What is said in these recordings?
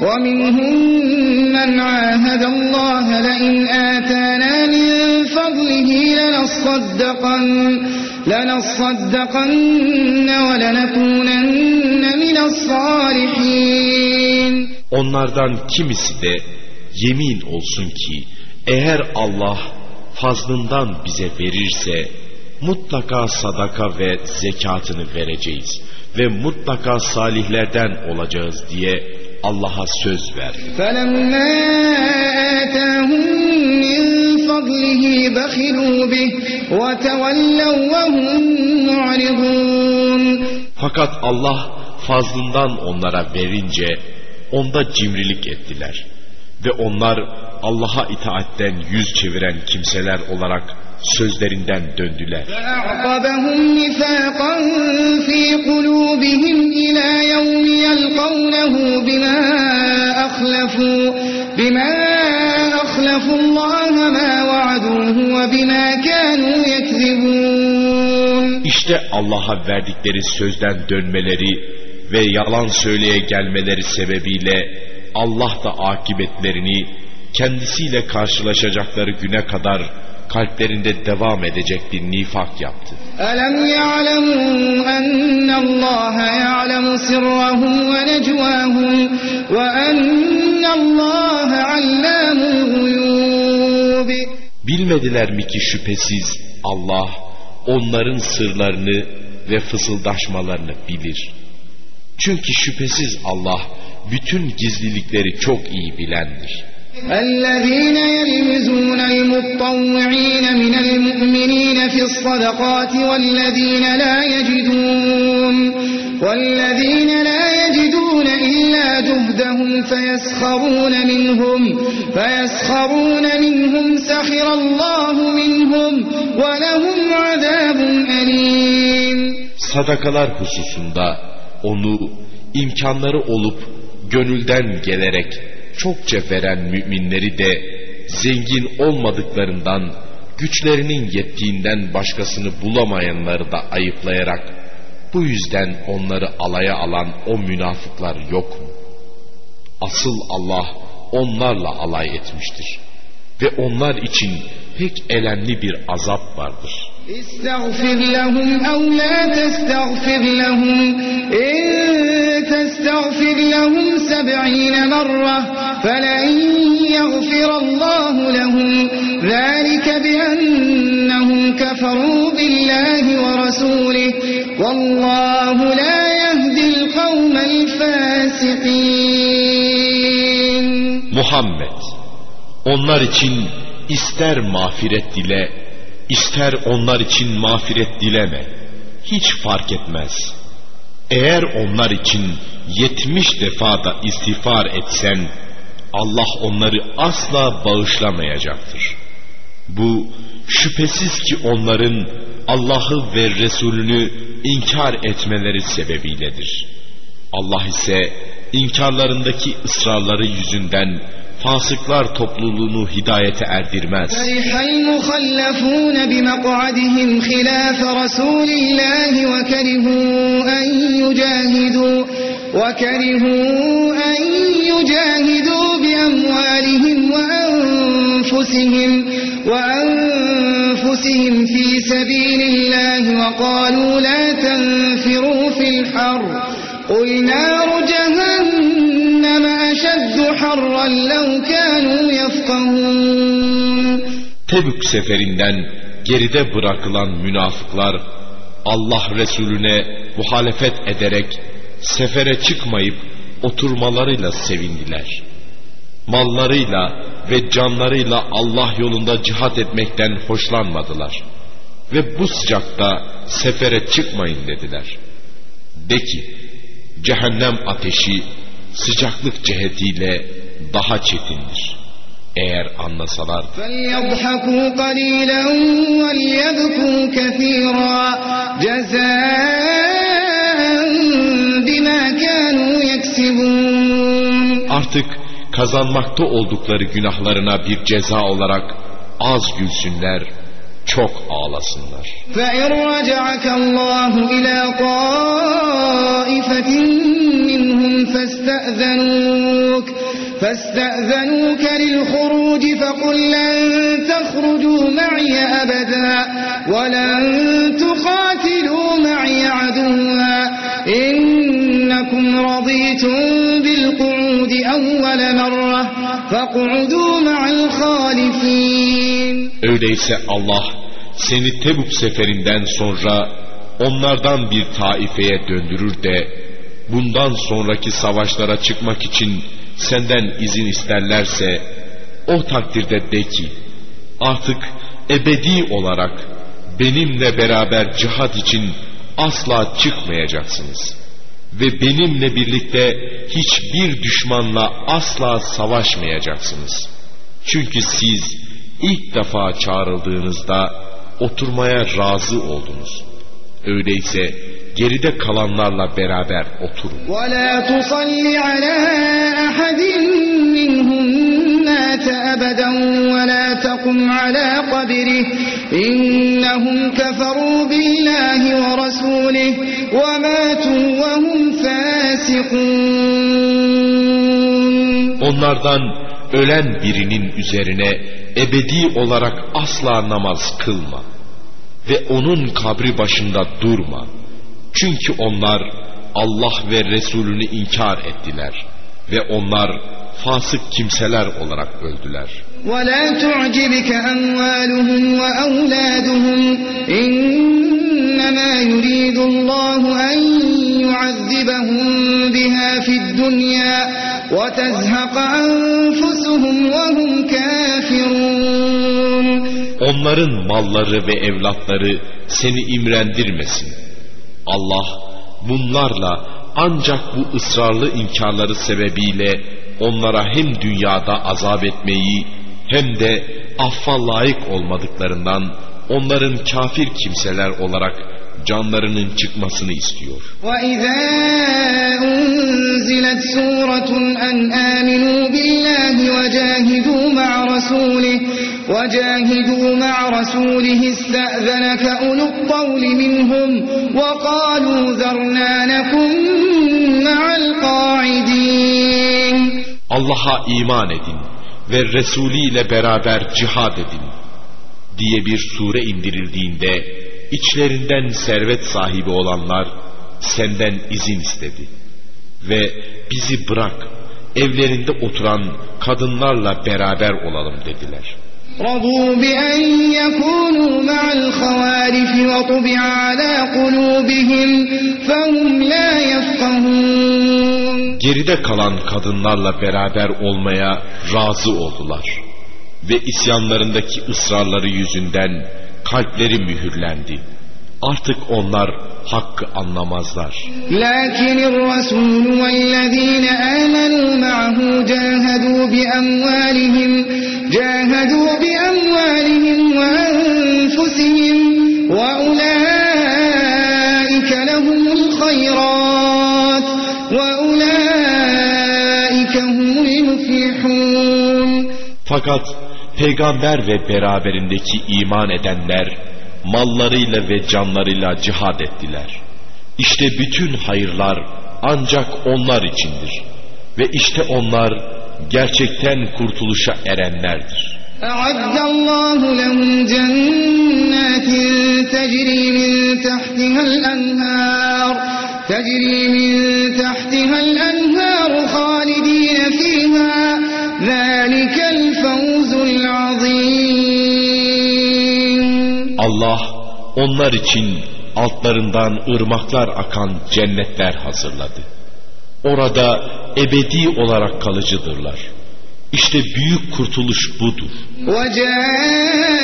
ومنهم من عاهد الله لئن آتانا من فضله لنصدقن, لنصدقن ولنكونن من الصالحين Onlardan kimisi de yemin olsun ki eğer Allah fazlından bize verirse mutlaka sadaka ve zekatını vereceğiz ve mutlaka salihlerden olacağız diye Allah'a söz verdi. Fakat Allah fazlından onlara verince onda cimrilik ettiler ve onlar Allah'a itaatten yüz çeviren kimseler olarak sözlerinden döndüler. İşte Allah'a verdikleri sözden dönmeleri ve yalan söyleye gelmeleri sebebiyle Allah da akibetlerini kendisiyle karşılaşacakları güne kadar kalplerinde devam edecek bir nifak yaptı. Elem ya'lemu ennallaha ya'lemu sirrahum ve necvahum ve ennallaha allamul. Bilmediler mi ki şüphesiz Allah onların sırlarını ve fısıldaşmalarını bilir. Çünkü şüphesiz Allah bütün gizlilikleri çok iyi bilendir. الذين يلمزون المطوعين من المؤمنين في الصدقات والذين لا يجدون والذين لا يجدون إلا جهدهم فيسخرون منهم فيسخرون منهم سخر الله منهم ولهم عذاب أليم Sadakalar hususunda onu imkanları olup gönülden gelerek çokça veren müminleri de zengin olmadıklarından güçlerinin yettiğinden başkasını bulamayanları da ayıplayarak bu yüzden onları alaya alan o münafıklar yok mu? Asıl Allah onlarla alay etmiştir ve onlar için pek elemli bir azap vardır. استغفر لهم أو لا تستغفر لهم. إن تستغفر لهم 70 مرة فلن يغفر الله لهم. ذلك بأنهم كفروا بالله ورسوله. والله لا يهدي القوم الفاسقين. محمد onlar için ister mağfiret dile ister onlar için mağfiret dileme hiç fark etmez. Eğer onlar için yetmiş defa da istiğfar etsen Allah onları asla bağışlamayacaktır. Bu şüphesiz ki onların Allah'ı ve Resulünü inkar etmeleri sebebiyledir. Allah ise inkarlarındaki ısrarları yüzünden fasıklar topluluğunu hidayete erdirmez. Ferihel muhallafun bimaq'adihim khilaf Rasulillah ve kerihu en yucahidu ve kerihu en yucahidu bi amwalihim ve anfusihim ve anfusihim fi sabilillah ve kalu la tenfiru fil har قل نار eşeddu harran lev kânû yefkahûn. Tebük seferinden geride bırakılan münafıklar Allah Resulüne muhalefet ederek sefere çıkmayıp oturmalarıyla sevindiler. Mallarıyla ve canlarıyla Allah yolunda cihat etmekten hoşlanmadılar. Ve bu sıcakta sefere çıkmayın dediler. De ki, cehennem ateşi sıcaklık cihetiyle daha çetindir. Eğer anlasalar. فَلْيَضْحَكُوا قَلِيلًا وَلْيَبْكُوا كَثِيرًا Artık kazanmakta oldukları günahlarına bir ceza olarak az gülsünler çok ağlasınlar. فَإِنْ رَجَعَكَ اللّٰهُ إِلَى طَائِفَةٍ مِّنْهُمْ فَاسْتَأْذَنُوكَ فاستأذنوك للخروج فقل لن تخرجوا معي أبدا ولن تقاتلوا معي عدوا إنكم رضيتم بالقعود أول مرة Öyleyse Allah seni Tebuk seferinden sonra onlardan bir taifeye döndürür de bundan sonraki savaşlara çıkmak için senden izin isterlerse o takdirde de ki artık ebedi olarak benimle beraber cihat için asla çıkmayacaksınız ve benimle birlikte hiçbir düşmanla asla savaşmayacaksınız. Çünkü siz ilk defa çağrıldığınızda oturmaya razı oldunuz. Öyleyse geride kalanlarla beraber oturun. وَلَا تُصَلِّ عَلَى أَحَدٍ مِّنْهُمْ مَاتَ أَبَدًا وَلَا تَقُمْ عَلَى قَبْرِهِ إِنَّهُمْ كَفَرُوا بِاللَّهِ وَرَسُولِهِ وَمَاتُوا وَهُمْ فَاسِقُونَ Onlardan ölen birinin üzerine ebedi olarak asla namaz kılma ve onun kabri başında durma. Çünkü onlar Allah ve Resulünü inkar ettiler ve onlar fasık kimseler olarak öldüler. وَلَا تُعْجِبْكَ أَمْوَالُهُمْ وَتَزْهَقَ أَنفُسُهُمْ وَهُمْ كَافِرُونَ Onların malları ve evlatları seni imrendirmesin. Allah bunlarla ancak bu ısrarlı inkarları sebebiyle onlara hem dünyada azap etmeyi hem de affa layık olmadıklarından onların kafir kimseler olarak canlarının çıkmasını istiyor. وَإِذَا أُنزِلَتْ سُورَةٌ أَنْ آمِنُوا بِاللَّهِ وَجَاهِدُوا مَعَ رَسُولِهِ وَجَاهِدُوا مَعَ رَسُولِهِ اسْتَأْذَنَكَ أُولُو الطَّوْلِ مِنْهُمْ وَقَالُوا ذَرْنَا نَكُنْ مَعَ الْقَاعِدِينَ Allah'a iman edin ve Resulü ile beraber cihad edin diye bir sure indirildiğinde içlerinden servet sahibi olanlar senden izin istedi ve bizi bırak evlerinde oturan kadınlarla beraber olalım dediler. رضوا بأن يكونوا مع الخوارف وطبع على قلوبهم فهم لا يفقهون Geride kalan kadınlarla beraber olmaya razı oldular ve isyanlarındaki ısrarları yüzünden kalpleri mühürlendi. Artık onlar hakkı anlamazlar. لكن الرسول والذين آمنوا معه جاهدوا بأموالهم جاهدوا بأموالهم وأنفسهم وأولئك لهم الخيرات وأولئك هم المفلحون Fakat peygamber ve beraberindeki iman edenler mallarıyla ve canlarıyla cihad ettiler. İşte bütün hayırlar ancak onlar içindir. Ve işte onlar gerçekten kurtuluşa erenlerdir. أعد الله لهم جنات تجري من تحتها الأنهار تجري من تحتها الأنهار خالدين فيها ذلك الفوز العظيم Allah onlar için altlarından ırmaklar akan cennetler hazırladı. Orada ebedi olarak kalıcıdırlar. İşte büyük kurtuluş budur. وجاء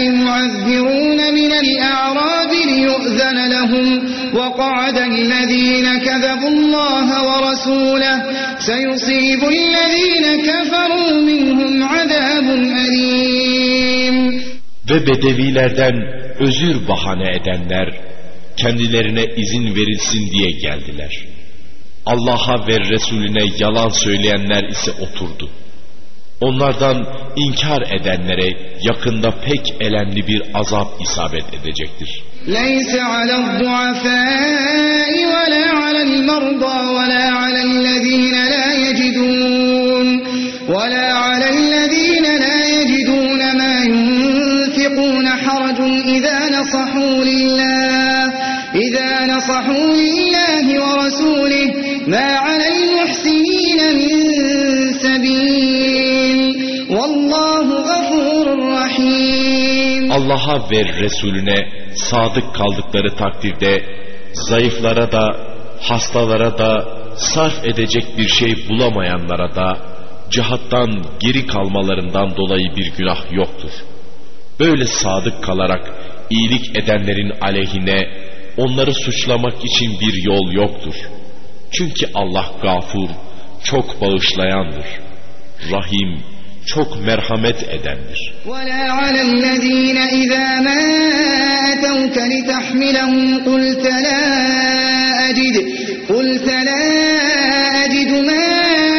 المعذرون من الأعراب ليؤذن لهم وقعد الذين كذبوا الله ورسوله سيصيب الذين كفروا منهم عذاب أليم Ve bedevilerden özür bahane edenler kendilerine izin verilsin diye geldiler. Allah'a ve Resulüne yalan söyleyenler ise oturdu. Onlardan inkar edenlere yakında pek elemli bir azap isabet edecektir. ليس على الضعفاء ولا على المرضى ولا على الذين لا يجدون ولا على الذين لا يجدون ما ينفقون حرج إذا نصحوا لله إذا نصحوا لله ورسوله ما على المحسنين من Allah'a ve Resulüne sadık kaldıkları takdirde zayıflara da hastalara da sarf edecek bir şey bulamayanlara da cihattan geri kalmalarından dolayı bir günah yoktur. Böyle sadık kalarak iyilik edenlerin aleyhine onları suçlamak için bir yol yoktur. Çünkü Allah gafur, çok bağışlayandır. Rahim, çok merhamet edendir. ولا على الذين إذا ما أتوك لتحملهم قلت لا أجد قلت لا أجد ما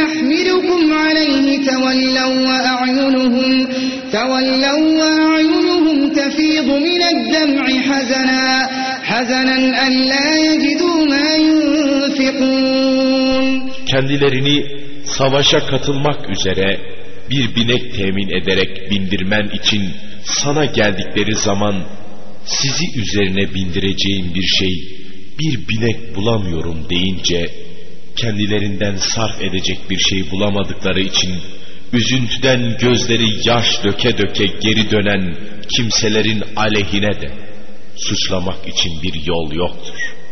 أحملكم عليه تولوا وأعينهم تولوا وأعينهم تفيض من الدمع حزنا حزنا ألا يجدوا ما ينفقون Kendilerini savaşa katılmak üzere bir binek temin ederek bindirmen için sana geldikleri zaman sizi üzerine bindireceğim bir şey bir binek bulamıyorum deyince kendilerinden sarf edecek bir şey bulamadıkları için üzüntüden gözleri yaş döke döke geri dönen kimselerin aleyhine de suçlamak için bir yol yoktur.''